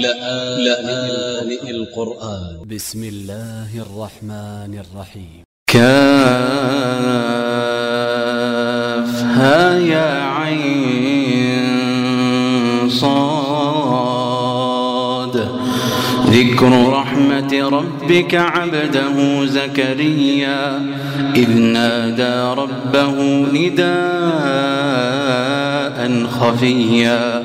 لآن القرآن. ب س م الله الرحمن الرحيم. كافها يا عين صاد. ذكر رحمة ربك عبده زكريا إذ نادى ربه نداء خفيا.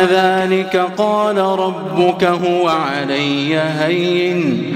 كذلك قال ربك هو علي هين.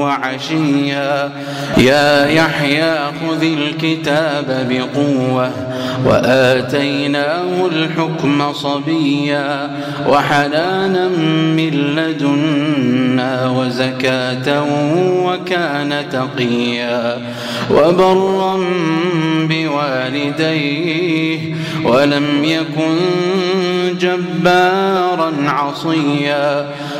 وعشيا. يا يحيى خذ الكتاب بقوة وآتيناه الحكم صبيا. وحلانا من لدنا وزكاة وكان تقيا. وبرا بوالديه ولم يكن جبارا عصيا.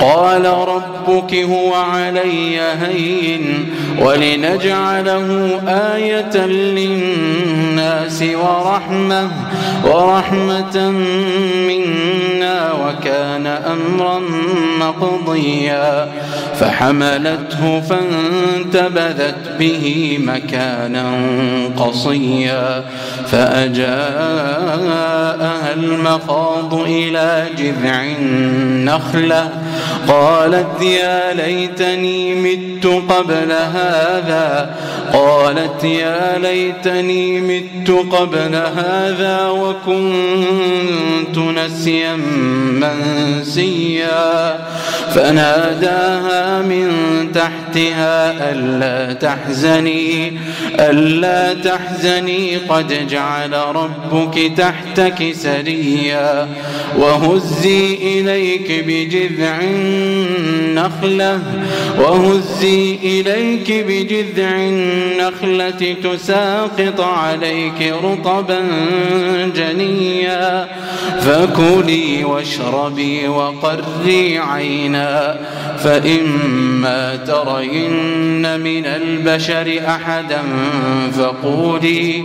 قال ربك هو علي هين ولنجعله آية للناس ورحمة ورحمة منا وكان أمرا مقضيا. فحملته فانتبذت به مكانا قصيا. فأجاءها المخاض إلى جذع النخلة قالت يا ليتني مت قبل هذا. قالت يا ليتني مت قبل هذا وكنت نسيا منسيا. فناداها من تحت تحتها ألا تحزني ألا تحزني. قد جعل ربك تحتك سريا وهزي إليك بجذع النخلة وهزي إليك بجذع النخلة. تساقط عليك رطبا جنيا. فكلي واشربي وقري عينا. فإما ترين من البشر أحدا فقولي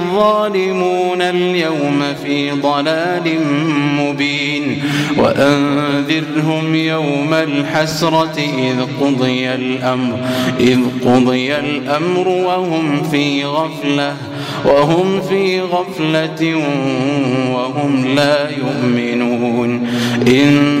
الظالمون اليوم في ضلال مبين. وأنذرهم يوم الحسرة إذ قضي الأمر إذ قضي الأمر وهم في غفلة وهم في غفلة وهم لا يؤمنون. إنا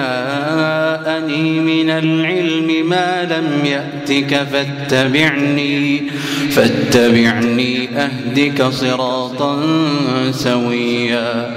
جاءني من العلم ما لم يأتك فاتبعني فاتبعني أهدك صراطا سويا.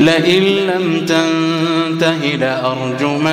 لئن لم تنته لأرجمنك.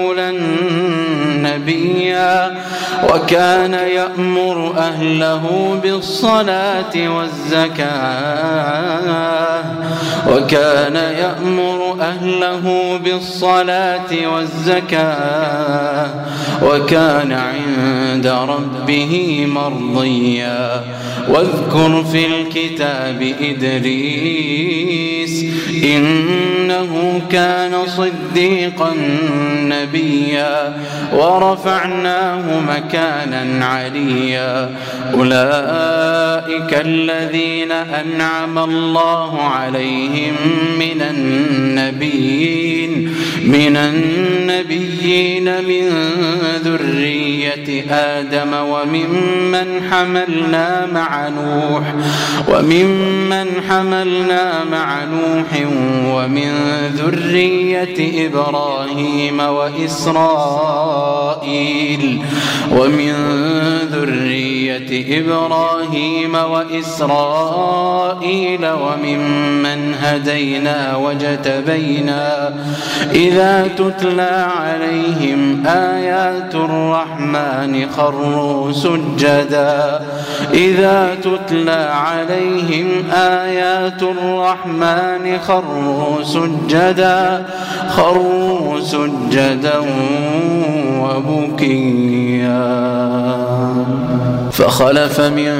نبيا وكان يأمر أهله بالصلاة والزكاة وكان يأمر أهله بالصلاة والزكاة وكان عند ربه مرضيا واذكر في الكتاب إدريس إنه كان صديقا نبيا ورفعناه مكانا عليا. أولئك الذين أنعم الله عليهم من النبيين من النبيين من ذرية آدم وممن حملنا مع نوح وممن حملنا مع نوح ومن ذرية إبراهيم وإسرائيل ومن ذرية إبراهيم وإسرائيل وممن هدينا وجتبينا. إذا تتلى عليهم آيات الرحمن خروا سجدا. إذا تتلى عليهم آيات الرحمن خروا سجدا. خروا سجدا وبكيا. فخلف من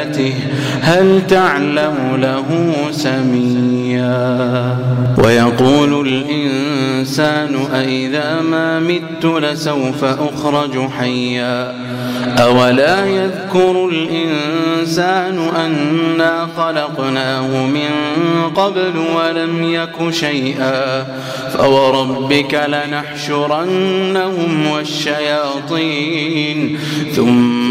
هل تعلم له سميا؟ ويقول الإنسان أئذا ما مت لسوف أخرج حيا؟ أولا يذكر الإنسان أنا خلقناه من قبل ولم يك شيئا؟ فوربك لنحشرنهم والشياطين ثم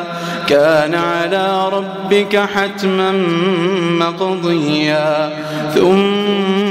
كان على ربك حتما مقضيا. ثم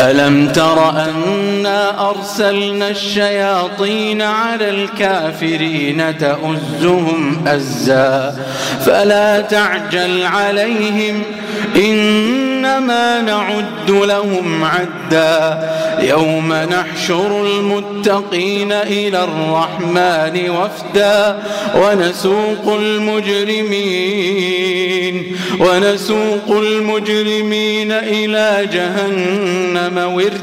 ألم تر أنا أرسلنا الشياطين على الكافرين تؤزهم أزا فلا تعجل عليهم إنما نعد لهم عدا. يوم نحشر المتقين إلى الرحمن وفدا. ونسوق المجرمين ونسوق المجرمين إلى جهنم وردا.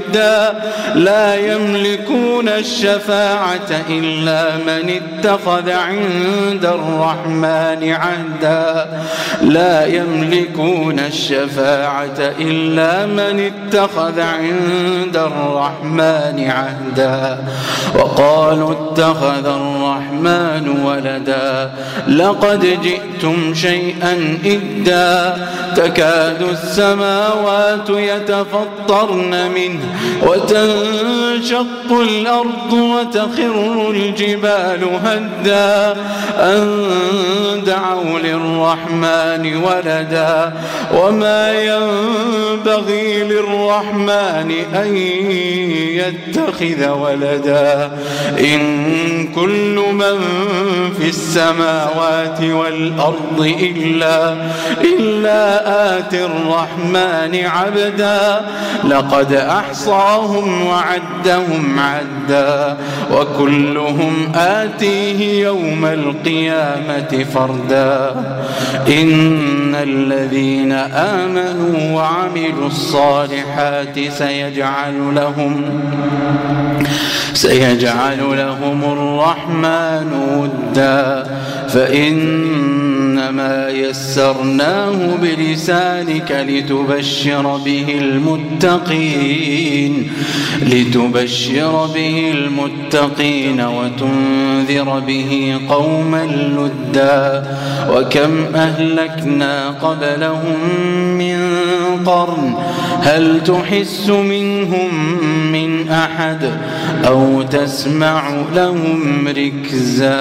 لا يملكون الشفاعة إلا من اتخذ عند الرحمن عهدا. لا يملكون الشفاعة إلا من اتخذ عند الرحمن عهدا. وقالوا اتخذ الرحمن ولدا. لقد جئتم شيئا إدا. تكاد السماوات يتفطرن منه. وتنشق الأرض وتخر الجبال هدا أن دعوا للرحمن ولدا وما ينبغي للرحمن أن يتخذ ولدا إن كل من في السماوات والأرض إلا إلا آتي الرحمن عبدا لقد أحصاهم وعدهم عدا وكلهم آتيه يوم القيامة فردا. إن الذين آمنوا وعملوا الصالحات سيجعل لهم سيجعل لهم الرحمن ودا. فإن إنما يسرناه بلسانك لتبشر به المتقين لتبشر به المتقين وتنذر به قوما لدا. وكم أهلكنا قبلهم من قرن هل تحس منهم من أحد؟ أو تسمع لهم ركزا؟